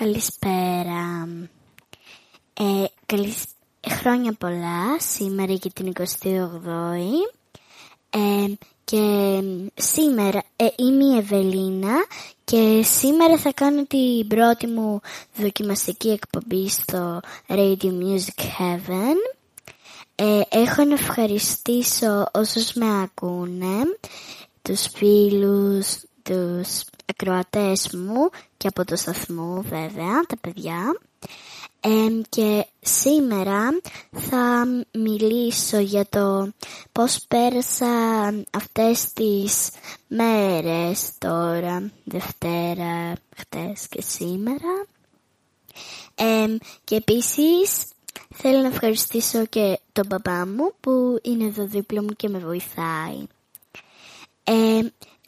Καλησπέρα. Ε, καλησ... Χρόνια πολλά, σήμερα και την 28η. Ε, και σήμερα ε, είμαι η Ευελίνα και σήμερα θα κάνω την πρώτη μου δοκιμαστική εκπομπή στο Radio Music Heaven. Ε, έχω να ευχαριστήσω όσους με ακούνε, τους φίλους, τους ακροατές μου και από το σταθμό βέβαια, τα παιδιά. και σήμερα θα μιλήσω για το πώς πέρασα αυτές τις μέρες τώρα, Δευτέρα, χτες και σήμερα. και επίσης θέλω να ευχαριστήσω και τον μπαμπά μου που είναι εδώ δίπλα μου και με βοηθάει.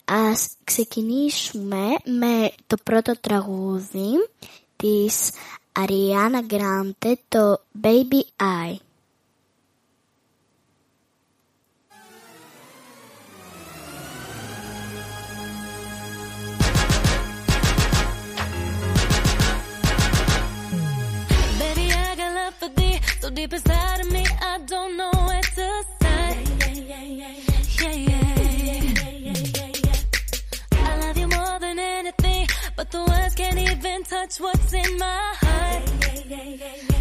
Ας ξεκινήσουμε με το πρώτο τραγούδι της Ariana Grande, το Baby I. Baby, I got love for thee, so deep inside of me, I don't know but the words can't even touch what's in my heart.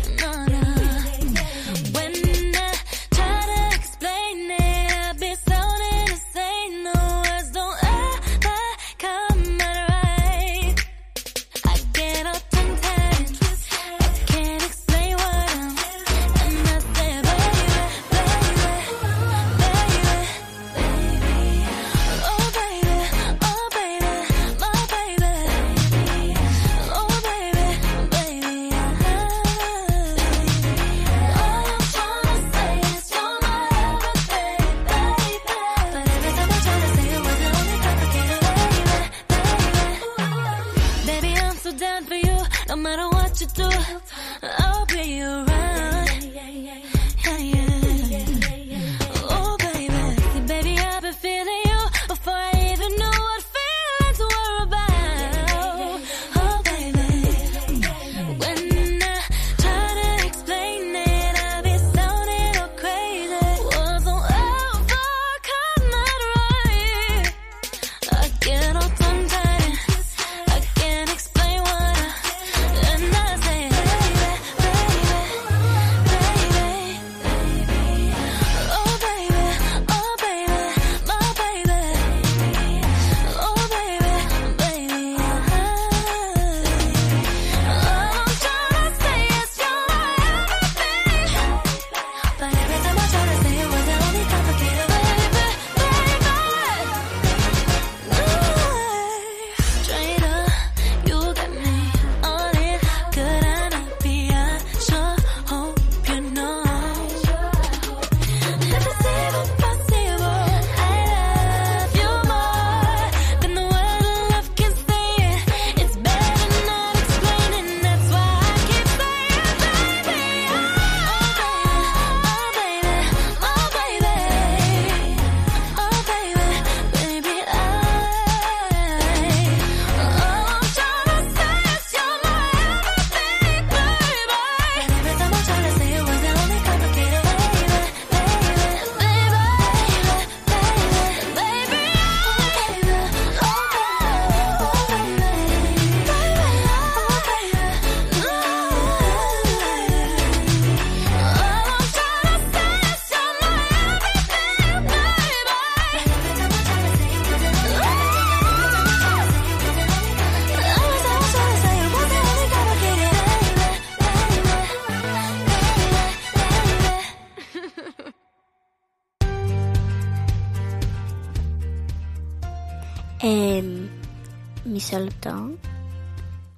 Μισό λεπτό.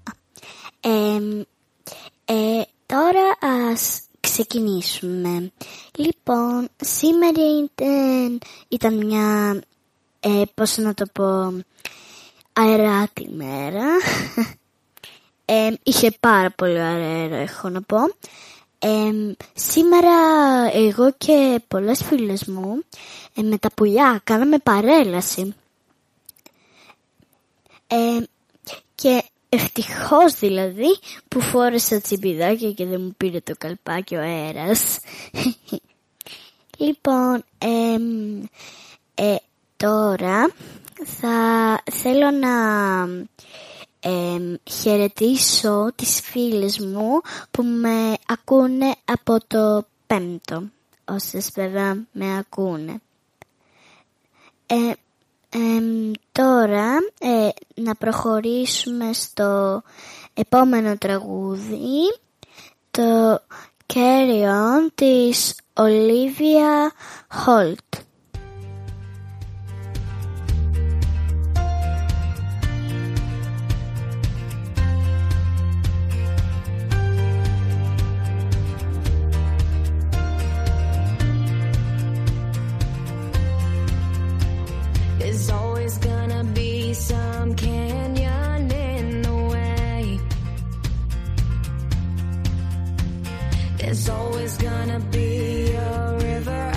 Α, εμ, ε, τώρα ας ξεκινήσουμε. Λοιπόν, σήμερα ήταν, ήταν μια, ε, πώς να το πω, αεράτη μέρα. Ε, είχε πάρα πολύ αέρα, έχω να πω. Ε, σήμερα εγώ και πολλές φίλες μου ε, με τα πουλιά κάναμε παρέλαση. Ε, και ευτυχώς, δηλαδή που φόρεσα τσιμπιδάκια και δεν μου πήρε το καλπάκι ο αέρας. λοιπόν, ε, τώρα θα θέλω να ε, χαιρετήσω τις φίλες μου που με ακούνε από το πέμπτο, όσες βέβαια με ακούνε. Ε, Τώρα ε, να προχωρήσουμε στο επόμενο τραγούδι το Carry On της Olivia Holt. some canyon in the way. There's always gonna be a river.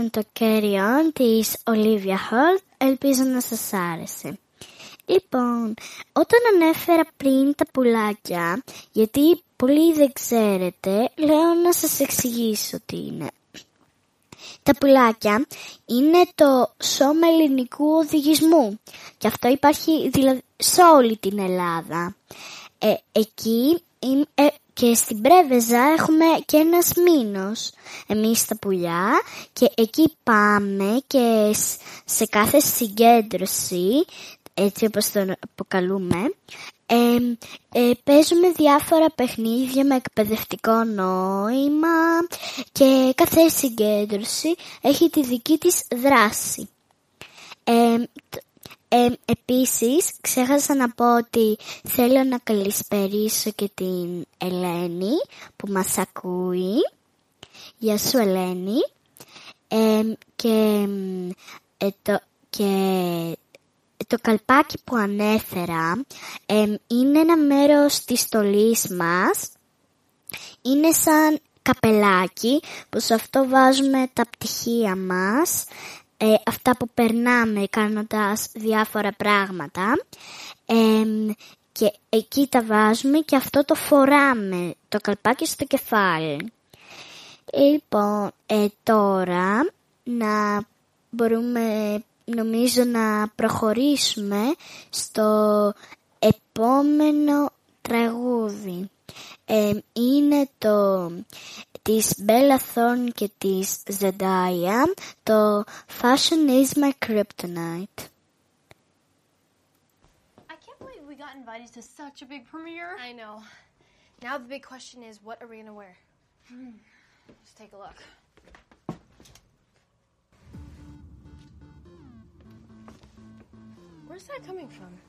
ήταν το Carry On της Olivia Holt. Ελπίζω να σας άρεσε. Λοιπόν, όταν ανέφερα πριν τα πουλάκια, γιατί πολλοί δεν ξέρετε, λέω να σας εξηγήσω τι είναι. Τα πουλάκια είναι το σώμα ελληνικού οδηγισμού και αυτό υπάρχει δηλαδή σε όλη την Ελλάδα. Ε, εκεί είναι και στην Πρέβεζα έχουμε και ένας μήνος εμείς τα πουλιά και εκεί πάμε και σ- σε κάθε συγκέντρωση έτσι όπως τον αποκαλούμε ε, ε, παίζουμε διάφορα παιχνίδια με εκπαιδευτικό νόημα και κάθε συγκέντρωση έχει τη δική της δράση. Ε, τ- ε, επίσης, ξέχασα να πω ότι θέλω να καλησπερίσω και την Ελένη που μας ακούει. Γεια σου Ελένη. Ε, και, ε, το, και το καλπάκι που ανέφερα ε, είναι ένα μέρος της στολής μας. Είναι σαν καπελάκι που σε αυτό βάζουμε τα πτυχία μας, ε, αυτά που περνάμε κάνοντας διάφορα πράγματα ε, και εκεί τα βάζουμε και αυτό το φοράμε, το καλπάκι στο κεφάλι. Λοιπόν, ε, τώρα να μπορούμε νομίζω να προχωρήσουμε στο επόμενο τραγούδι. Ε, είναι το της Bella Thorne και της Zendaya, το Fashion is my kryptonite. I can't believe we got invited to such a big premiere. I know. Now the big question is, what are we gonna wear? Let's take a look. Where's that coming from?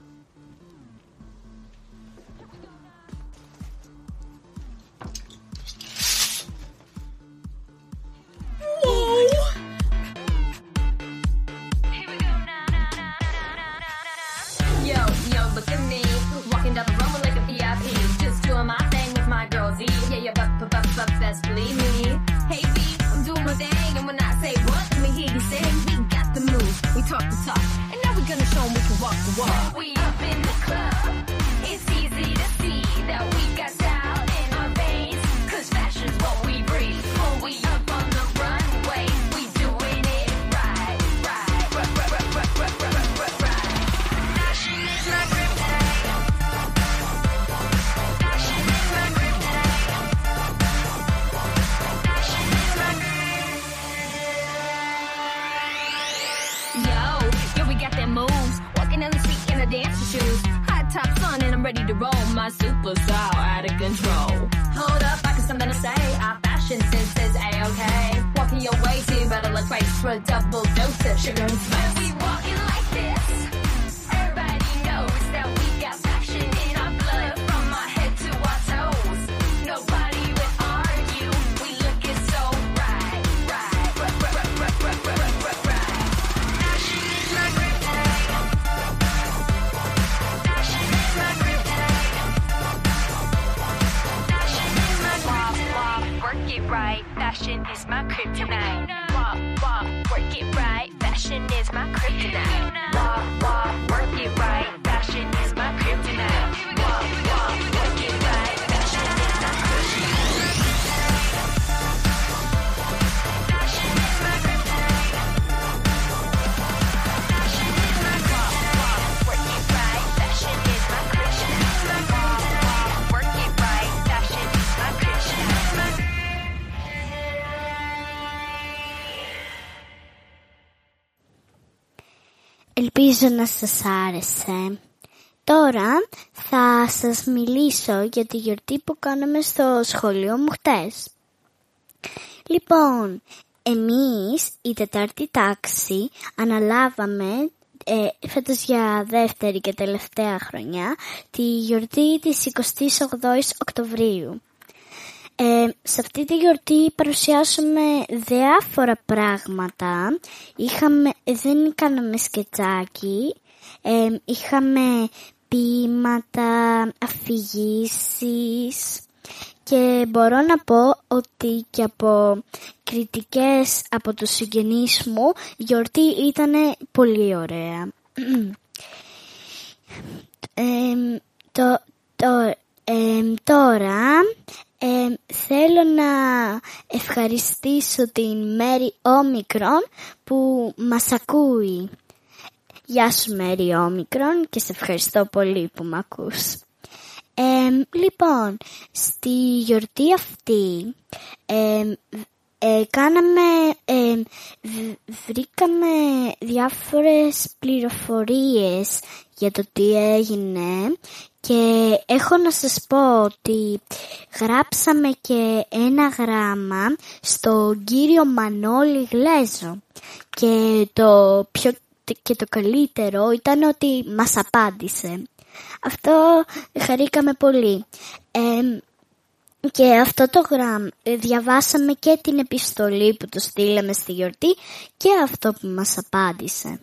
We. For a double dose of sugar and. Is my kryptonite. Ελπίζω να σας άρεσε. Τώρα θα σας μιλήσω για τη γιορτή που κάναμε στο σχολείο μου χτες. Λοιπόν, εμείς η τετάρτη τάξη αναλάβαμε ε, φέτος για δεύτερη και τελευταία χρονιά τη γιορτή της 28ης Οκτωβρίου. Ε, σε αυτή τη γιορτή παρουσιάσαμε διάφορα πράγματα. Είχαμε, δεν κάναμε σκετσάκι, ε, είχαμε ποίηματα, αφηγήσεις και μπορώ να πω ότι και από κριτικές από τους συγγενείς μου η γιορτή ήταν πολύ ωραία. Εμ, το, το, εμ, τώρα Ε, θέλω να ευχαριστήσω την Μέρη Όμικρον που μας ακούει. Γεια σου Μέρη Όμικρον και σε ευχαριστώ πολύ που με ακούς. Ε, λοιπόν, στη γιορτή αυτή ε, ε, κάναμε, ε, β- βρήκαμε διάφορες πληροφορίες για το τι έγινε και έχω να σας πω ότι γράψαμε και ένα γράμμα στον κύριο Μανώλη Γλέζο και το πιο και το καλύτερο ήταν ότι μας απάντησε. Αυτό χαρήκαμε πολύ. Ε, και αυτό το γράμμα ε, διαβάσαμε και την επιστολή που του στείλαμε στη γιορτή και αυτό που μας απάντησε.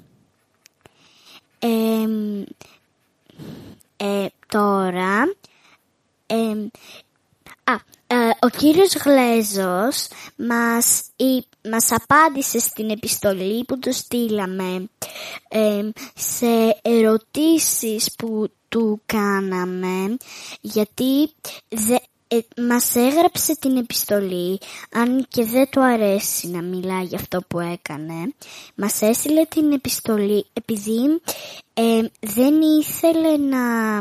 Ε, ε, τώρα, ε, α, ε, ο κύριος Γλέζος μας, ή- μας απάντησε στην επιστολή που του στείλαμε ε, σε ερωτήσεις που του κάναμε γιατί δε, ε, μας έγραψε την επιστολή αν και δεν του αρέσει να μιλάει για αυτό που έκανε μας έστειλε την επιστολή επειδή ε, δεν ήθελε να,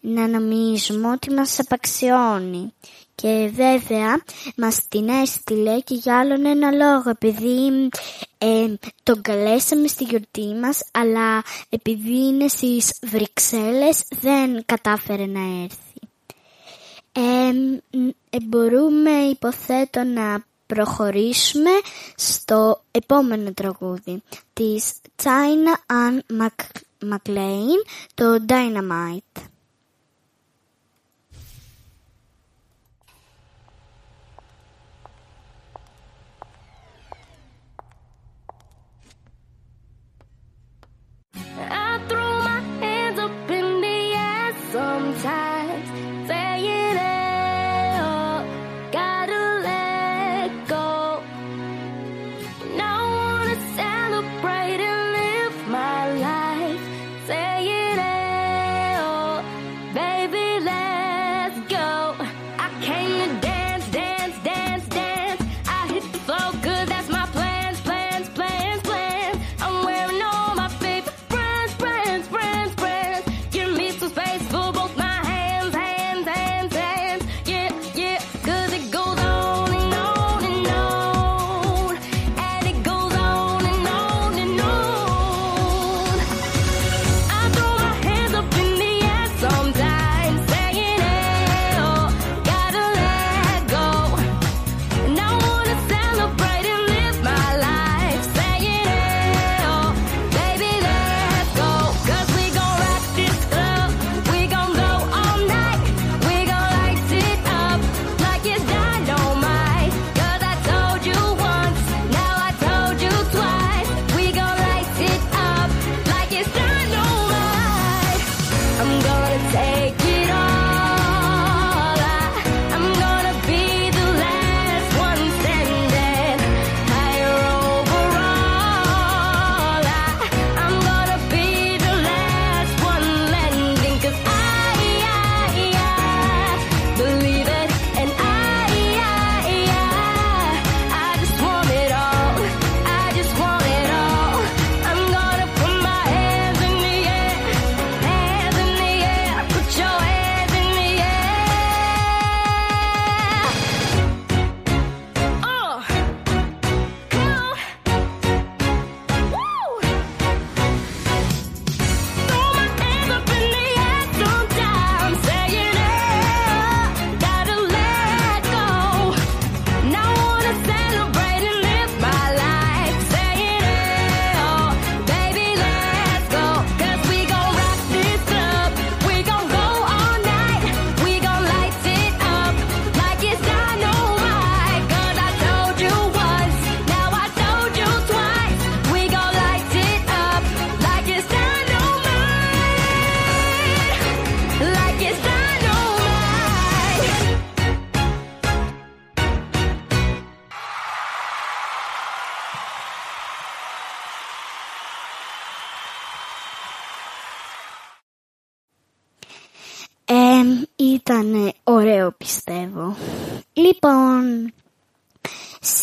να νομίζουμε ότι μας απαξιώνει και βέβαια μας την έστειλε και για άλλον ένα λόγο επειδή ε, τον καλέσαμε στη γιορτή μας αλλά επειδή είναι στις Βρυξέλλες δεν κατάφερε να έρθει. Ε, μ, ε, μπορούμε υποθέτω να προχωρήσουμε στο επόμενο τραγούδι της China Ann Mac- McLean, το Dynamite. I throw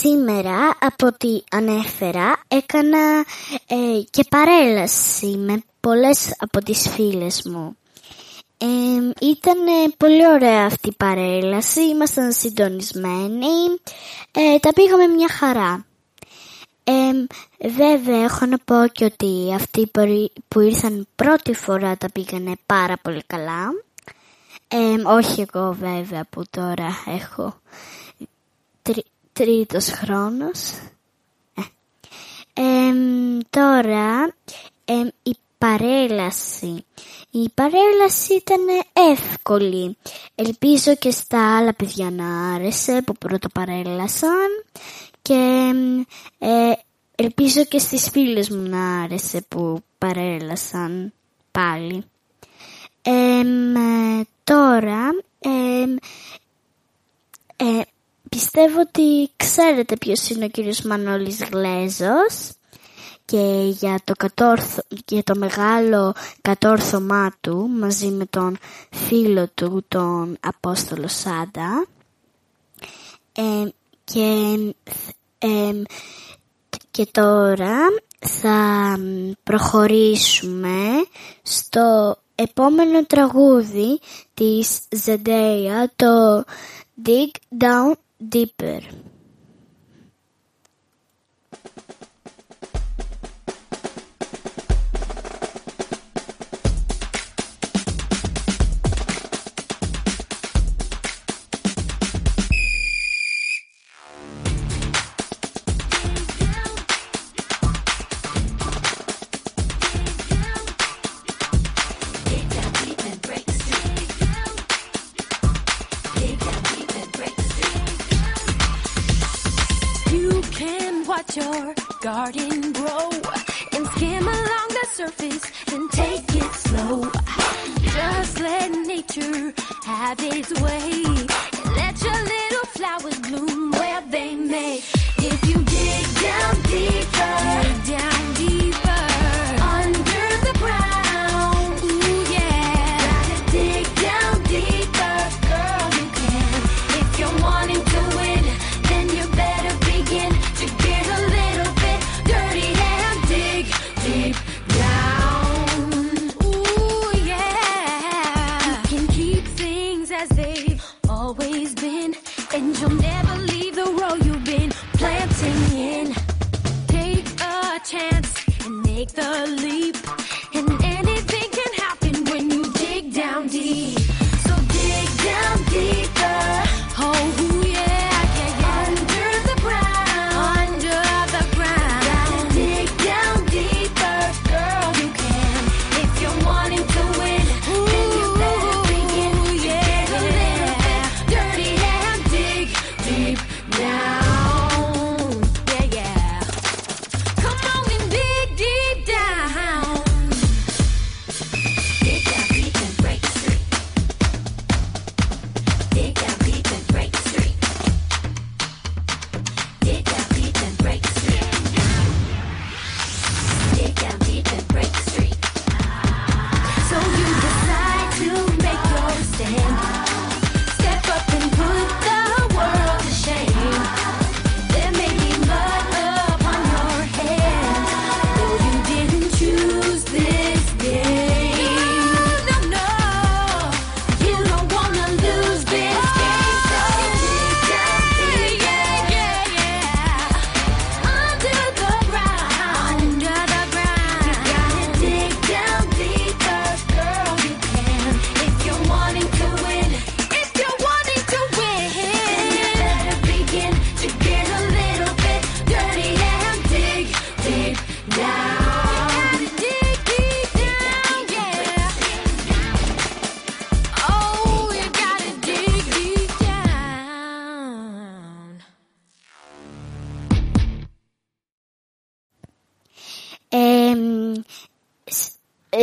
Σήμερα από ό,τι ανέφερα έκανα ε, και παρέλαση με πολλές από τις φίλες μου. Ε, ήταν πολύ ωραία αυτή η παρέλαση, ήμασταν συντονισμένοι, ε, τα πήγαμε μια χαρά. βέβαια έχω να πω και ότι αυτοί που ήρθαν πρώτη φορά τα πήγανε πάρα πολύ καλά. όχι εγώ βέβαια που τώρα έχω τρίτος χρόνος. Ε, τώρα, η παρέλαση. Η παρέλαση ήταν εύκολη. Ελπίζω και στα άλλα παιδιά να άρεσε που πρώτο παρέλασαν και ε, ελπίζω και στις φίλες μου να άρεσε που παρέλασαν πάλι. Ε, τώρα, ε, Πιστεύω ότι ξέρετε ποιος είναι ο κύριος Μανώλης Γλέζος και για το, κατόρθω, για το μεγάλο κατόρθωμά του μαζί με τον φίλο του τον Απόστολο Σάντα και, και τώρα θα προχωρήσουμε στο επόμενο τραγούδι της Ζεντέια το Dig Down deeper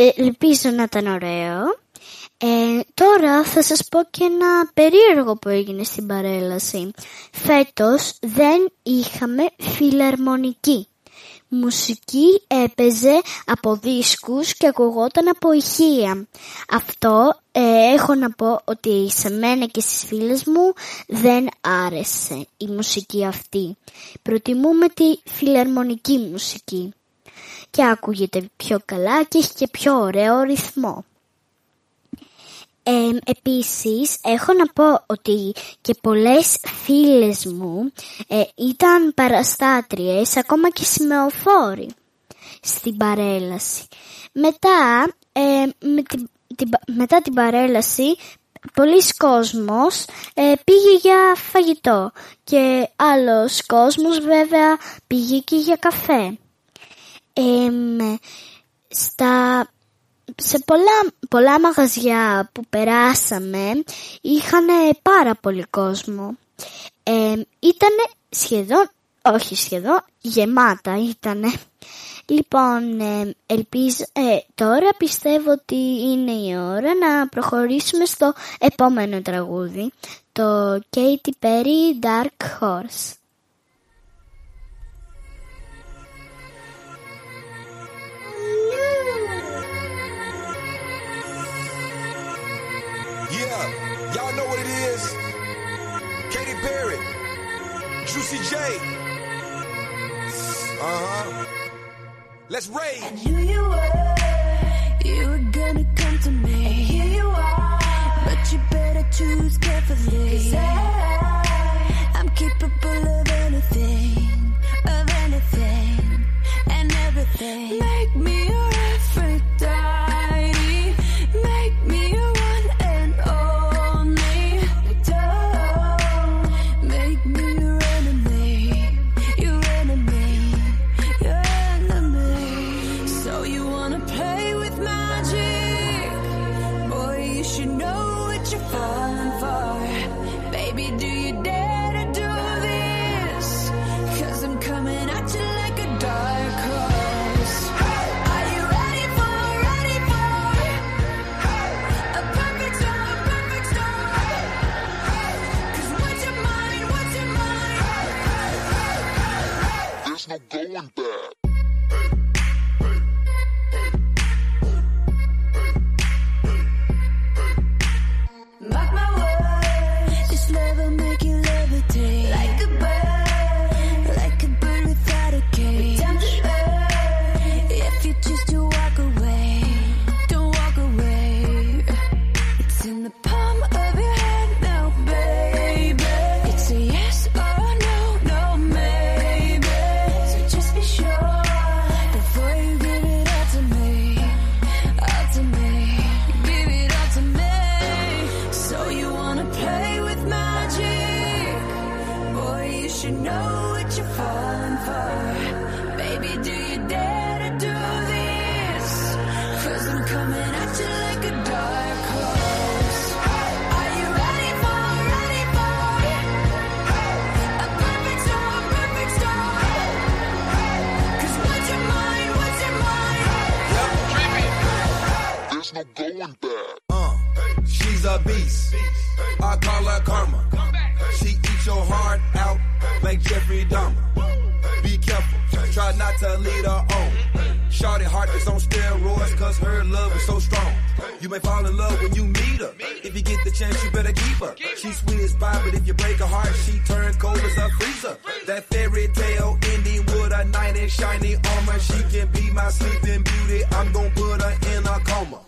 Ε, ελπίζω να ήταν ωραίο. Ε, τώρα θα σας πω και ένα περίεργο που έγινε στην παρέλαση. Φέτος δεν είχαμε φιλαρμονική. Μουσική έπαιζε από δίσκους και ακουγόταν από ηχεία. Αυτό ε, έχω να πω ότι σε μένα και στις φίλες μου δεν άρεσε η μουσική αυτή. Προτιμούμε τη φιλαρμονική μουσική και ακούγεται πιο καλά και έχει και πιο ωραίο ρυθμό. Ε, επίσης, έχω να πω ότι και πολλές φίλες μου ε, ήταν παραστάτριες, ακόμα και σημεοφόροι στην παρέλαση. Μετά, ε, με την, την, μετά την παρέλαση, πολλοί κόσμος ε, πήγε για φαγητό και άλλος κόσμος βέβαια πήγε και για καφέ. Ε, στα σε πολλά, πολλά μαγαζιά που περάσαμε είχαν πάρα πολύ κόσμο. Ε, ήτανε σχεδόν, όχι σχεδόν, γεμάτα ήτανε. Λοιπόν, ε, ελπίζω, ε, τώρα πιστεύω ότι είναι η ώρα να προχωρήσουμε στο επόμενο τραγούδι, το Katy Perry Dark Horse. Yeah, y'all know what it is. Katy Perry, Juicy J. Uh huh. Let's rage. you were, you were gonna come to me. And here you are, but you better choose carefully. 'Cause I, May fall in love when you meet her. If you get the chance, you better keep her. She's sweet as pie, but if you break her heart, she turns cold as a freezer. That fairy tale ending with a knight in shiny armor. She can be my sleeping beauty. I'm gonna put her in a coma.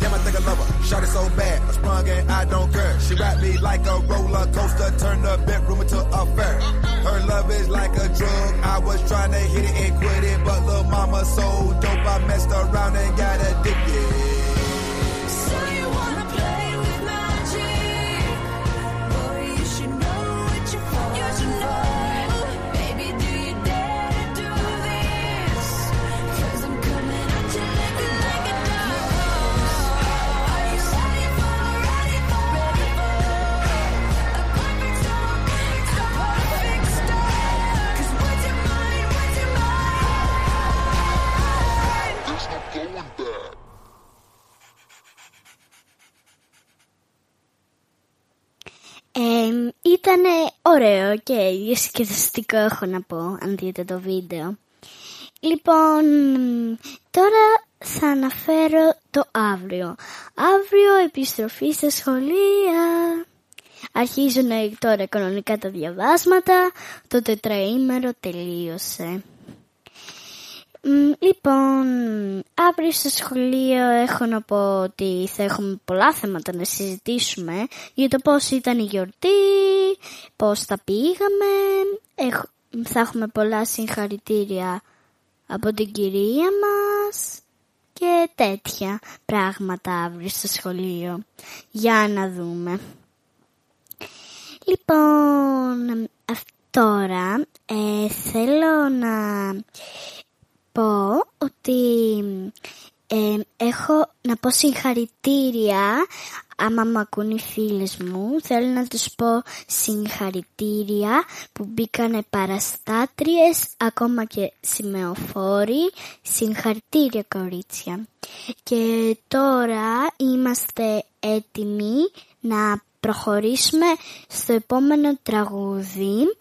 Damn, I think I love her. Shot it so bad, I sprung and I don't care. She wrapped me like a roller coaster, turned the bedroom into a fair. Her love is like a drug. I was trying to hit it and quit it, but little mama so dope, I messed around and got addicted. Ωραίο και διασκεδαστικό έχω να πω αν δείτε το βίντεο. Λοιπόν, τώρα θα αναφέρω το αύριο. Αύριο επιστροφή στα σχολεία. Αρχίζουν τώρα κανονικά τα διαβάσματα, το τετραήμερο τελείωσε. Μ, Λοιπόν, αύριο στο σχολείο έχω να πω ότι θα έχουμε πολλά θέματα να συζητήσουμε για το πώς ήταν η γιορτή, πώς τα πήγαμε, Έχ- θα έχουμε πολλά συγχαρητήρια από την κυρία μας και τέτοια πράγματα αύριο στο σχολείο. Για να δούμε. Λοιπόν, αυ- τώρα ε, θέλω να πω ότι ε, έχω να πω συγχαρητήρια άμα μ' ακούν οι φίλες μου. Θέλω να τους πω συγχαρητήρια που μπήκανε παραστάτριες, ακόμα και σημεοφόροι. Συγχαρητήρια κορίτσια. Και τώρα είμαστε έτοιμοι να προχωρήσουμε στο επόμενο τραγούδι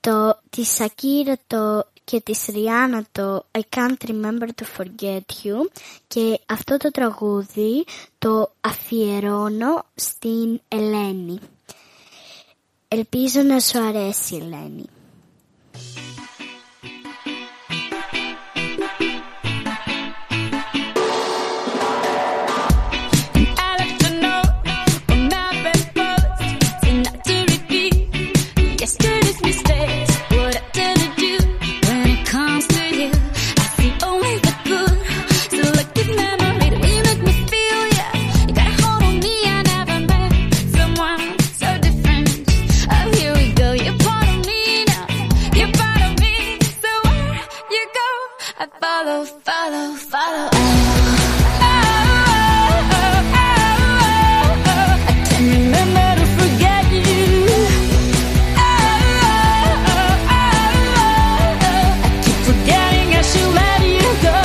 το, της Σακύρα το, και της Ριάννα το I Can't Remember to Forget You και αυτό το τραγούδι το αφιερώνω στην Ελένη. Ελπίζω να σου αρέσει Ελένη. Follow, follow. I can't remember to forget you. I keep forgetting let you go.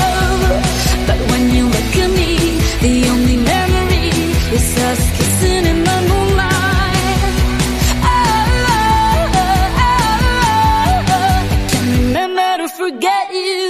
But when you look at me, the only memory is us kissing in the moonlight. I can't remember to forget you.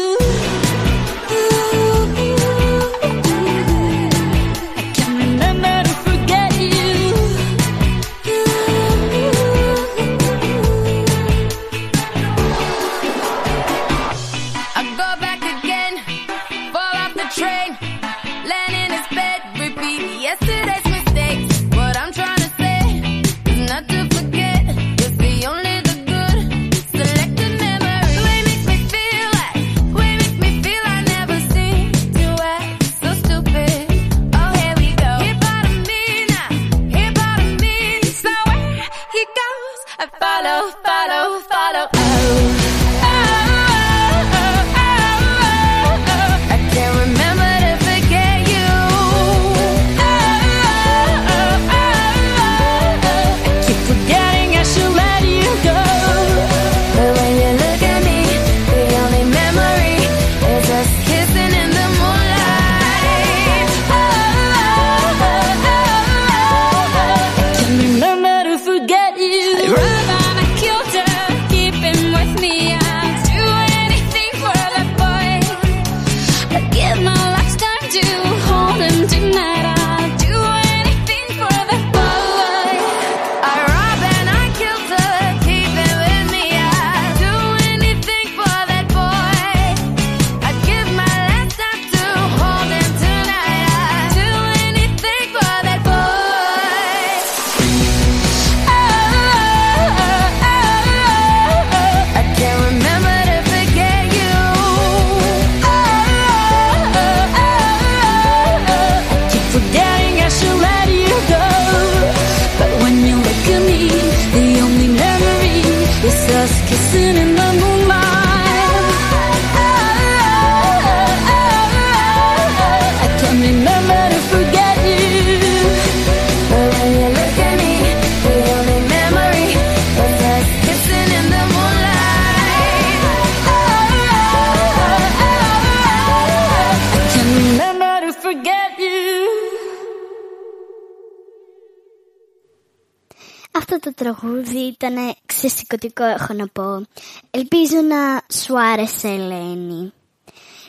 Τραγούδι ήταν ξεσηκωτικό έχω να πω. Ελπίζω να σου άρεσε Ελένη.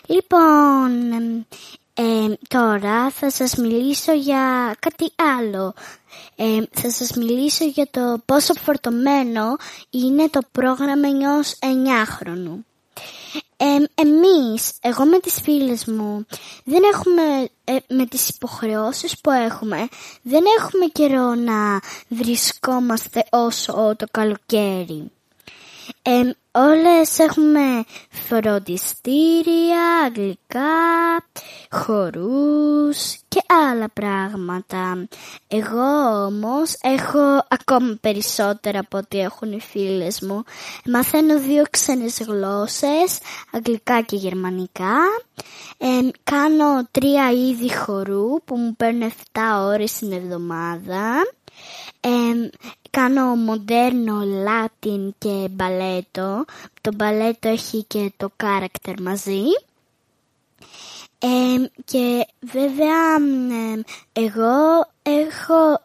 Λοιπόν, εμ, ε, τώρα θα σας μιλήσω για κάτι άλλο. Ε, θα σας μιλήσω για το πόσο φορτωμένο είναι το πρόγραμμα ενός 9χρονου. Ε, εμείς, εγώ με τις φίλες μου, δεν έχουμε, ε, με τις υποχρεώσεις που έχουμε, δεν έχουμε καιρό να βρισκόμαστε όσο το καλοκαίρι. Ε, όλες έχουμε φροντιστήρια, αγγλικά, χορούς και άλλα πράγματα. Εγώ όμως έχω ακόμα περισσότερα από ό,τι έχουν οι φίλες μου. Μαθαίνω δύο ξένες γλώσσες, αγγλικά και γερμανικά. Ε, κάνω τρία είδη χορού που μου παίρνουν 7 ώρες την εβδομάδα. Ε, κάνω μοντέρνο, λάτιν και μπαλέτο. Το μπαλέτο έχει και το character μαζί. Ε, και βέβαια ε, εγώ έχω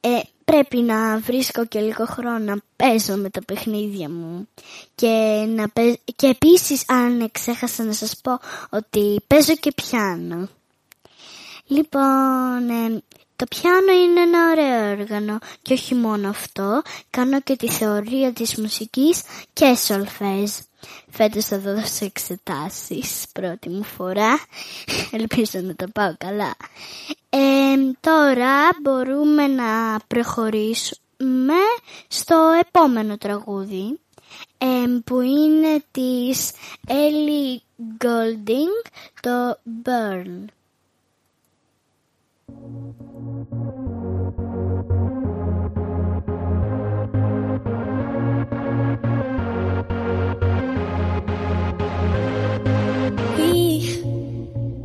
ε, πρέπει να βρίσκω και λίγο χρόνο να παίζω με τα παιχνίδια μου και, να παί- και επίσης αν ξέχασα να σας πω ότι παίζω και πιάνο. Λοιπόν, ε, το πιάνο είναι ένα ωραίο όργανο και όχι μόνο αυτό, κάνω και τη θεωρία της μουσικής και σολφέζ. Φέτος θα δώσω εξετάσεις πρώτη μου φορά, ελπίζω να τα πάω καλά. Ε, τώρα μπορούμε να προχωρήσουμε στο επόμενο τραγούδι ε, που είναι της Ellie Goulding, το Burn.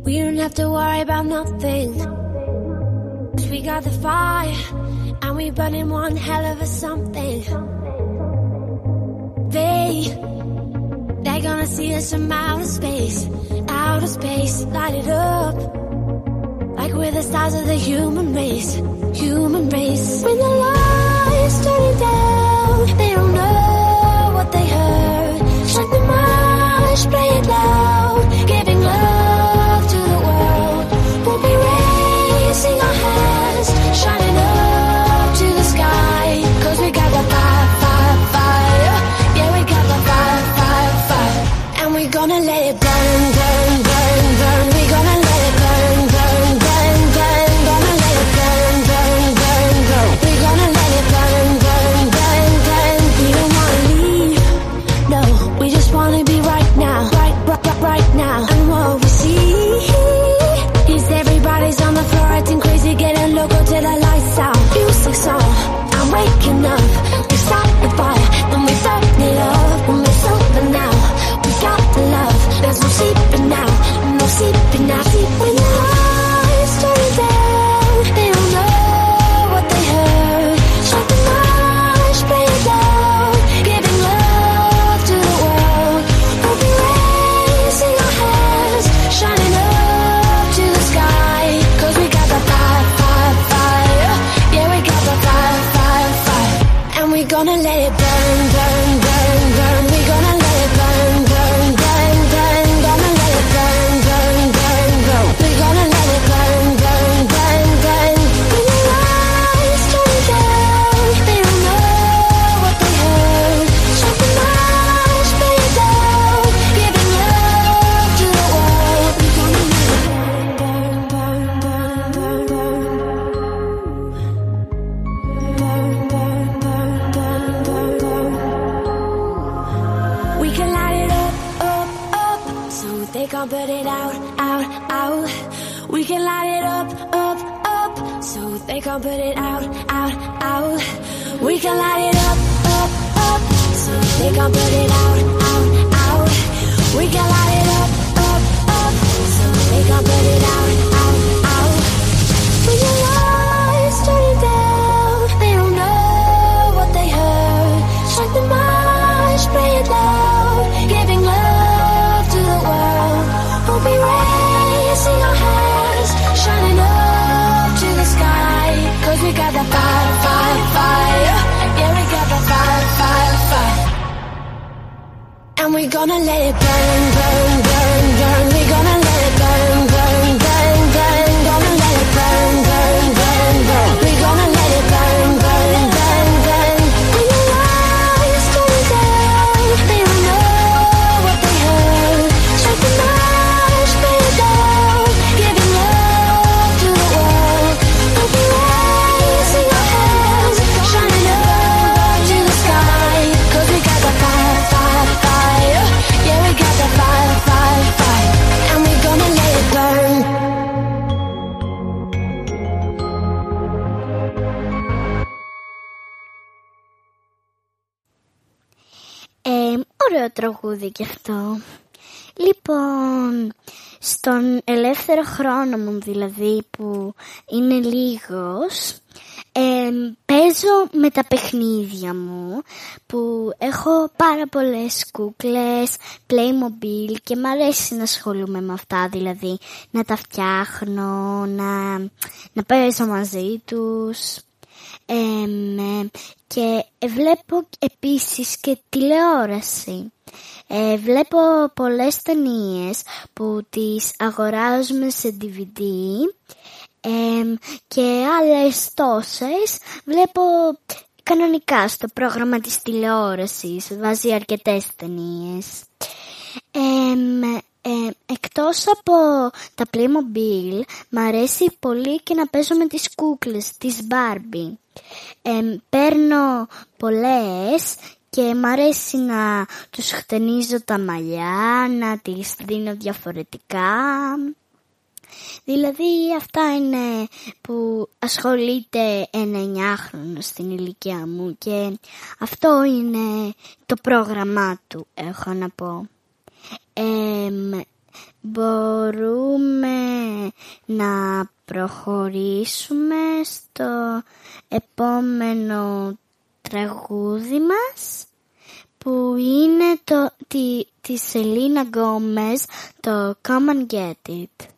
We, don't have to worry about nothing. 'Cause we got the fire, and we burning one hell of a something. They, they're gonna see us from outer space, outer space, light it up. Like we're the stars of the human race, human race. When the lights turning down, they don't know what they heard. Strike the march, play it loud, ωραίο τραγούδι κι αυτό. Λοιπόν, στον ελεύθερο χρόνο μου δηλαδή που είναι λίγος, ε, παίζω με τα παιχνίδια μου που έχω πάρα πολλές κούκλες, Playmobil και μ' αρέσει να ασχολούμαι με αυτά δηλαδή να τα φτιάχνω, να, να παίζω μαζί τους. Εμ, ε, και βλέπω επίσης και τηλεόραση. Ε, βλέπω πολλές ταινίες που τις αγοράζουμε σε DVD εμ, και άλλες τόσες βλέπω κανονικά στο πρόγραμμα της τηλεόρασης. Βάζει αρκετές ταινίες. Εμ, ε, εκτός από τα Playmobil, μ' αρέσει πολύ και να παίζω με τις κούκλες, τις Barbie. Εμ, παίρνω πολλές και μ' αρέσει να τους χτενίζω τα μαλλιά, να τις δίνω διαφορετικά. Δηλαδή αυτά είναι που ασχολείται ένα 9χρονο στην ηλικία μου και αυτό είναι το πρόγραμμά του έχω να πω. Εμ, μπορούμε να προχωρήσουμε στο επόμενο τραγούδι μας που είναι το, τη, της Σελίνα Γκόμες το Come and Get It.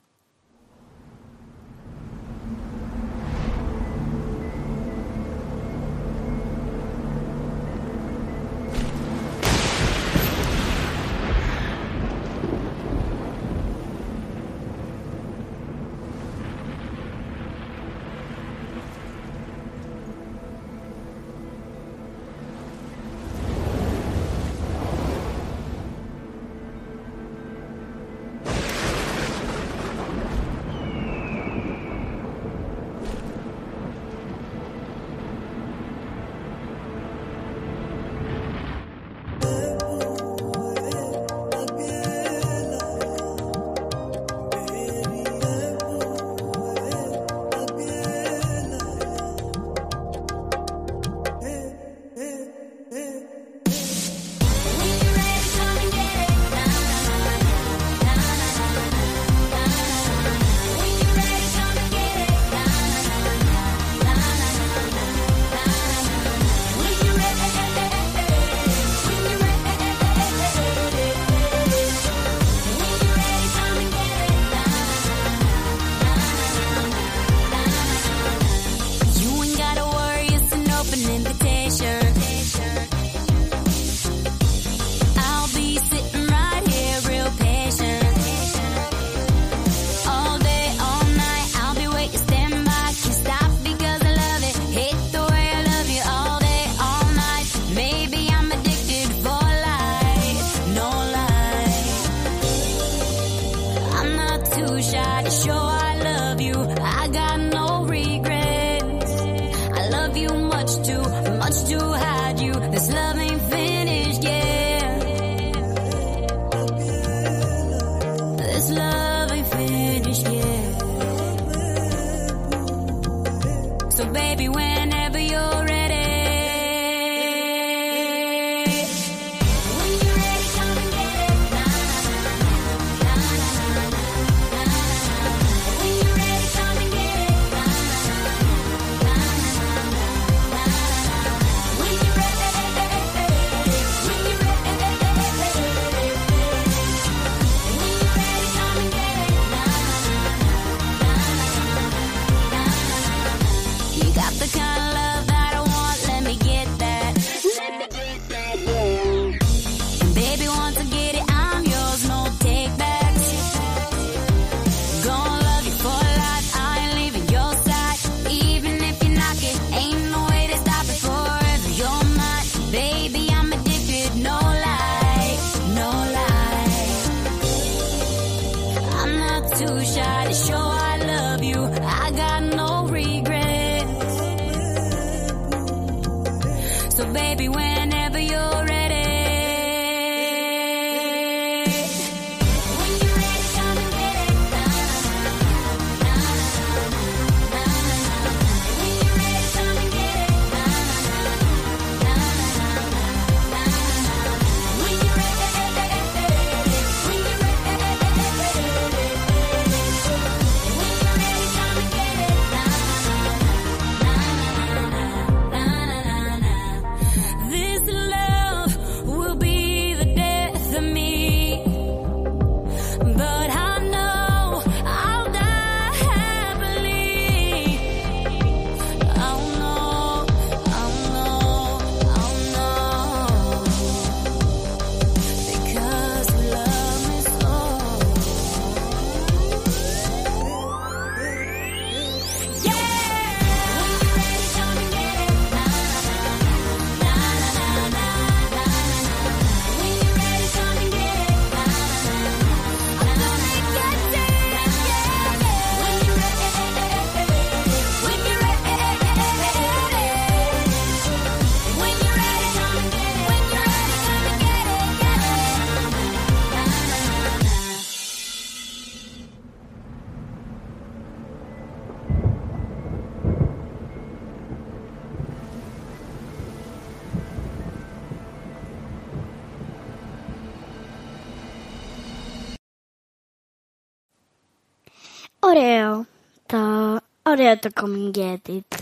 Ωραίο το coming get it.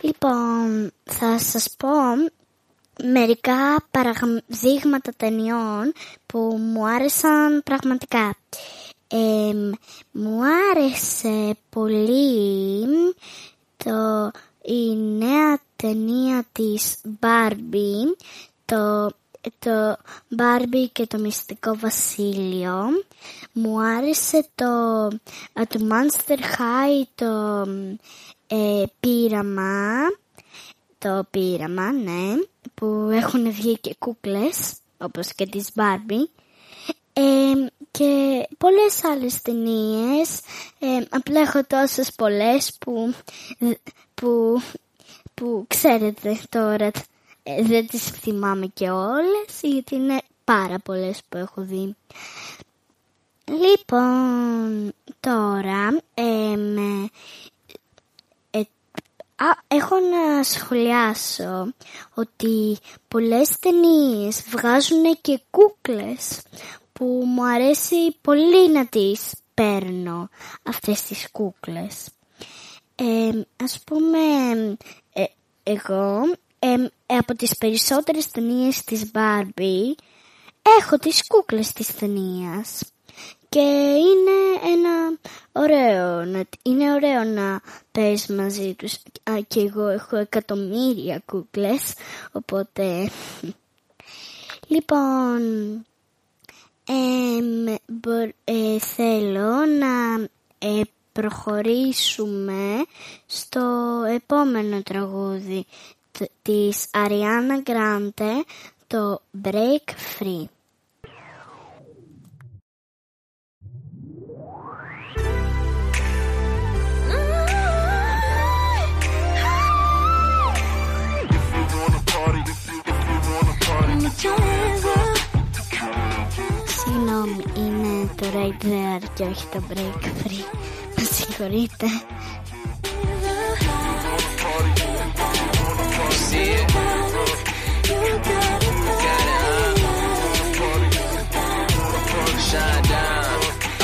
Λοιπόν, θα σας πω μερικά παραδείγματα ταινιών που μου άρεσαν πραγματικά. Ε, μου άρεσε πολύ το, η νέα ταινία της Barbie, το, το Barbie και το μυστικό βασίλειο. Μου άρεσε το, α, το Monster High, το ε, πείραμα, το πείραμα, ναι, που έχουν βγει και κούκλες, όπως και της Barbie. Ε, και πολλές άλλες ταινίες, ε, απλά έχω τόσες πολλές που, που, που ξέρετε τώρα ε, δεν τις θυμάμαι και όλες γιατί είναι πάρα πολλές που έχω δει. Λοιπόν, τώρα εμ, ε, α, έχω να σχολιάσω ότι πολλές ταινίες βγάζουν και κούκλες που μου αρέσει πολύ να τις παίρνω αυτές τις κούκλες. Ε, ας πούμε, ε, εγώ ε, από τις περισσότερες ταινίες της Barbie έχω τις κούκλες της ταινίας. Και είναι ένα ωραίο, να, είναι ωραίο να πες μαζί τους. Α, και εγώ έχω εκατομμύρια κούκλες οπότε λοιπόν εμ, μπο- ε, θέλω να ε, προχωρήσουμε στο επόμενο τραγούδι. τ- της Ariana Grande το Break Free. Συγγνώμη, είναι το Right There και όχι το Break Free. Με συγχωρείτε. Got it got it for me for shit down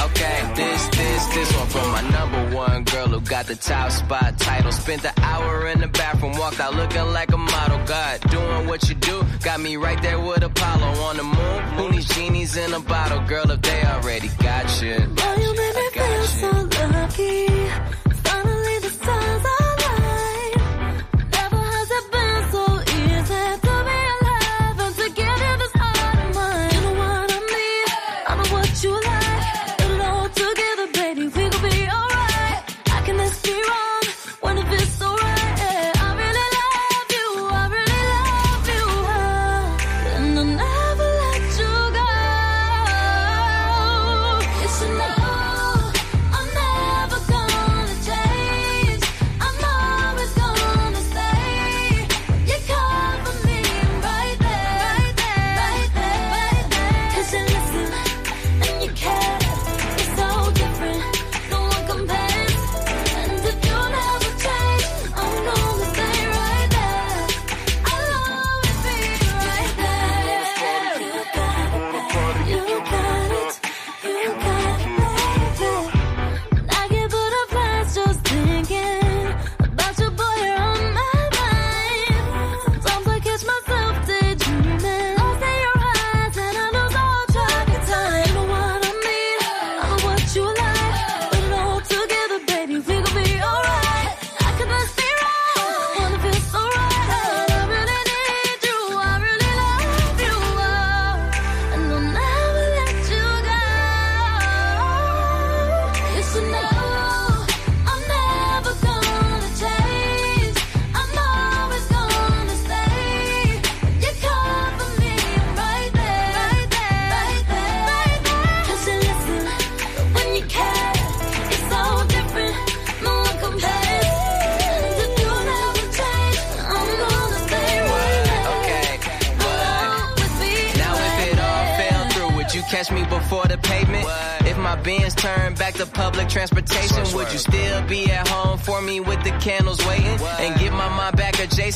okay this this this one for my number 1 girl who got the top spot title. Spent the hour in the bathroom, walked out looking like a model. God, doing what you do, got me right there with Apollo on the moon. Who needs genies in a bottle, girl, if they already got you? Now you make me feel so lucky.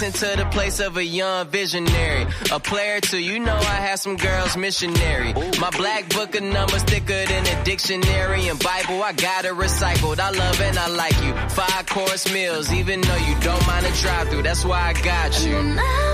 Adjacent to the place of a young visionary. A player too, you know I have some girls missionary. My black book of numbers thicker than a dictionary and Bible. I got it recycled. I love and I like you. Five course meals, even though you don't mind a drive through. That's why I got you.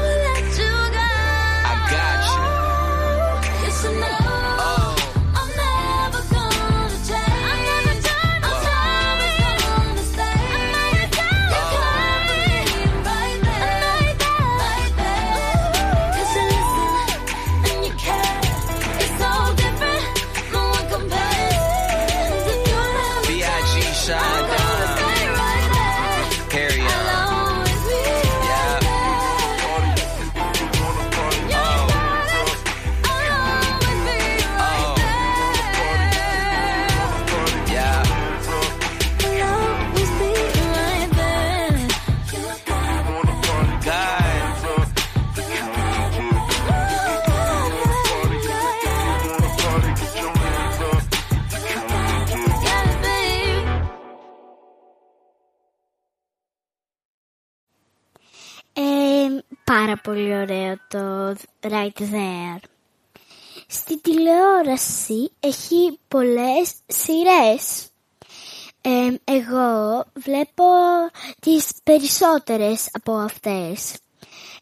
Πάρα πολύ ωραίο το Right There. Στη τηλεόραση έχει πολλές σειρές. Ε, εγώ βλέπω τις περισσότερες από αυτές.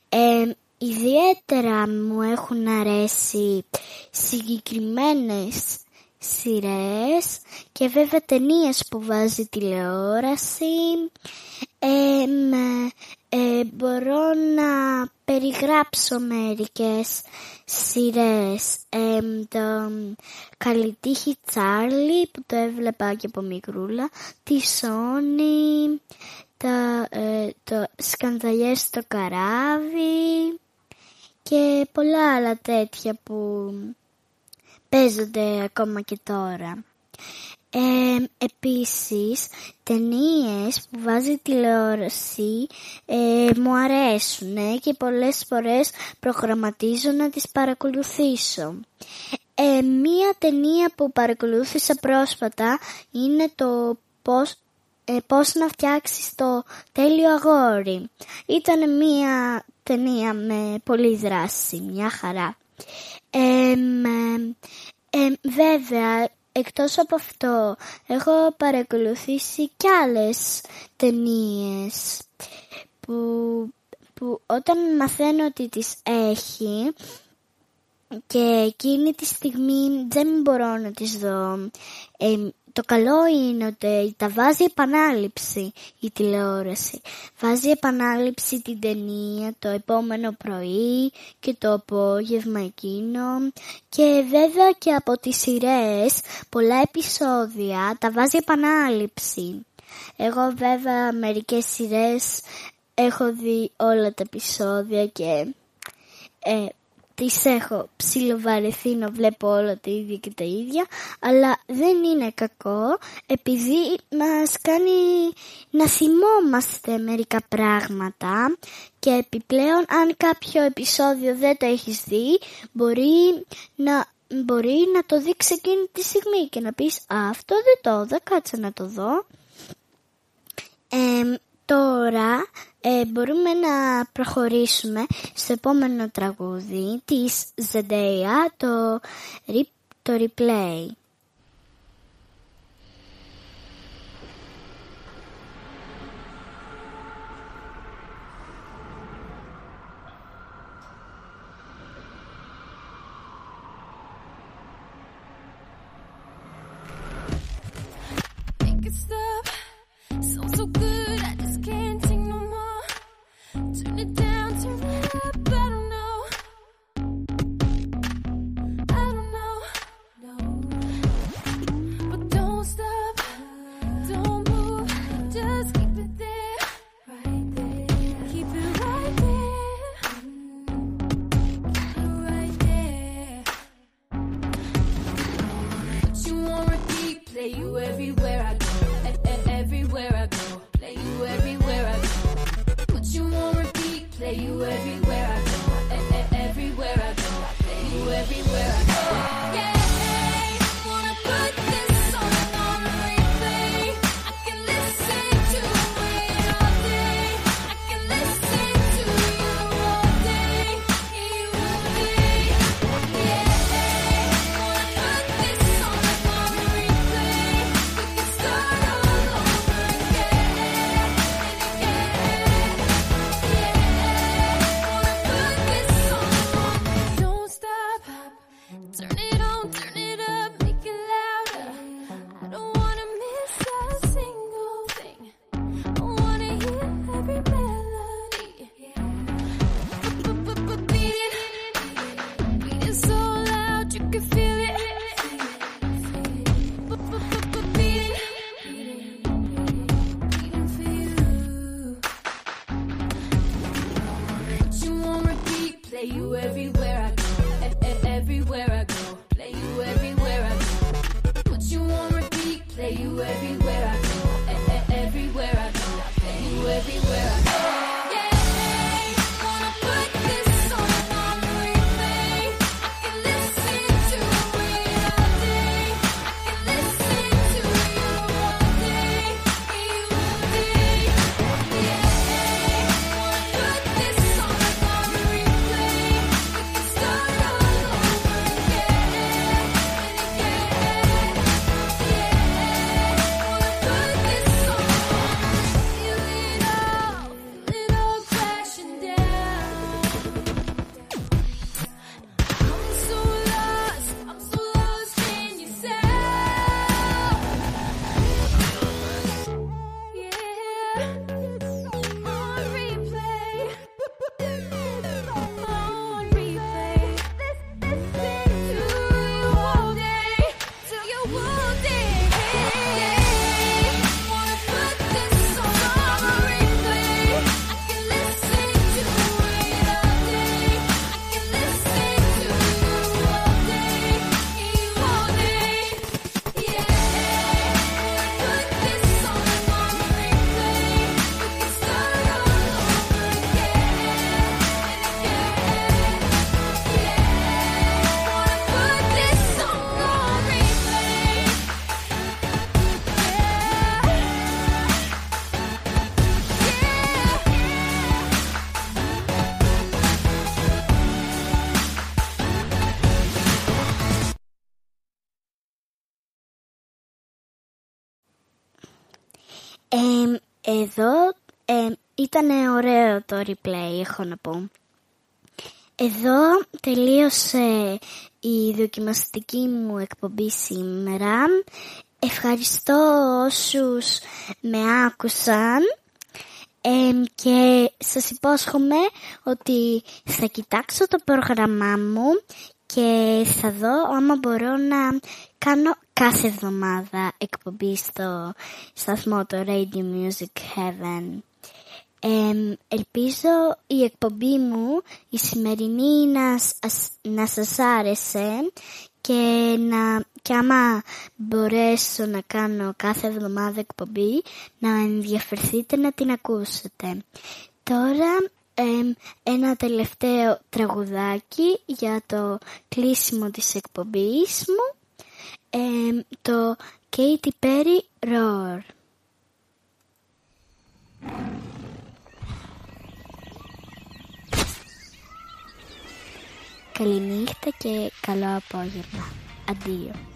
Ε, ιδιαίτερα μου έχουν αρέσει συγκεκριμένες σειρές και βέβαια ταινίες που βάζει τηλεόραση. Ε, μ, ε, μπορώ να περιγράψω μερικές σειρές. Ε, το Καλητήχη Τσάρλι που το έβλεπα και από μικρούλα. Τη Σόνι. Τα, ε, το Σκανδαλιές στο καράβι. Και πολλά άλλα τέτοια που παίζονται ακόμα και τώρα. Ε, επίσης, ταινίες που βάζει τηλεόραση ε, μου αρέσουν ε, και πολλές φορές προγραμματίζω να τις παρακολουθήσω. Ε, μία ταινία που παρακολούθησα πρόσφατα είναι το πώς, ε, πώς να φτιάξεις το τέλειο αγόρι. Ήταν μία ταινία με πολλή δράση, μια χαρά. Ε, μ, ε, βέβαια, εκτός από αυτό, έχω παρακολουθήσει κι άλλες ταινίες που, που όταν μαθαίνω ότι τις έχει και εκείνη τη στιγμή δεν μπορώ να τις δω. Ε, το καλό είναι ότι τα βάζει επανάληψη η τηλεόραση. Βάζει επανάληψη την ταινία το επόμενο πρωί και το απόγευμα εκείνο και βέβαια και από τις σειρές πολλά επεισόδια τα βάζει επανάληψη. Εγώ βέβαια μερικές σειρές έχω δει όλα τα επεισόδια και ε, τις έχω ψιλοβαρεθεί να βλέπω όλα τα ίδια και τα ίδια, αλλά δεν είναι κακό επειδή μας κάνει να θυμόμαστε μερικά πράγματα και επιπλέον αν κάποιο επεισόδιο δεν το έχεις δει μπορεί να, μπορεί να το δείξει εκείνη τη στιγμή και να πεις «Α, αυτό δεν το είδα, κάτσε να το δω». Ε, τώρα ε, μπορούμε να προχωρήσουμε στο επόμενο τραγούδι της Zendaya, το Rip το replay. Make it play you everywhere I go. Everywhere I go. Play you everywhere I go. Put you on repeat, play you everywhere I go. Everywhere I go. Play you everywhere I go. Εδώ εμ, ήταν ωραίο το replay, έχω να πω. Εδώ τελείωσε η δοκιμαστική μου εκπομπή σήμερα. Ευχαριστώ όσους με άκουσαν Εμ, και σας υπόσχομαι ότι θα κοιτάξω το πρόγραμμά μου και θα δω άμα μπορώ να κάνω κάθε εβδομάδα εκπομπή στο σταθμό το Radio Music Heaven. Εμ, ελπίζω η εκπομπή μου, η σημερινή, να, σ- να σας άρεσε και, να, και άμα μπορέσω να κάνω κάθε εβδομάδα εκπομπή, να ενδιαφερθείτε να την ακούσετε. Τώρα εμ, ένα τελευταίο τραγουδάκι για το κλείσιμο της εκπομπής μου, εμ, το Katy Perry Roar. Καληνύχτα και καλό απόγευμα. Αντίο.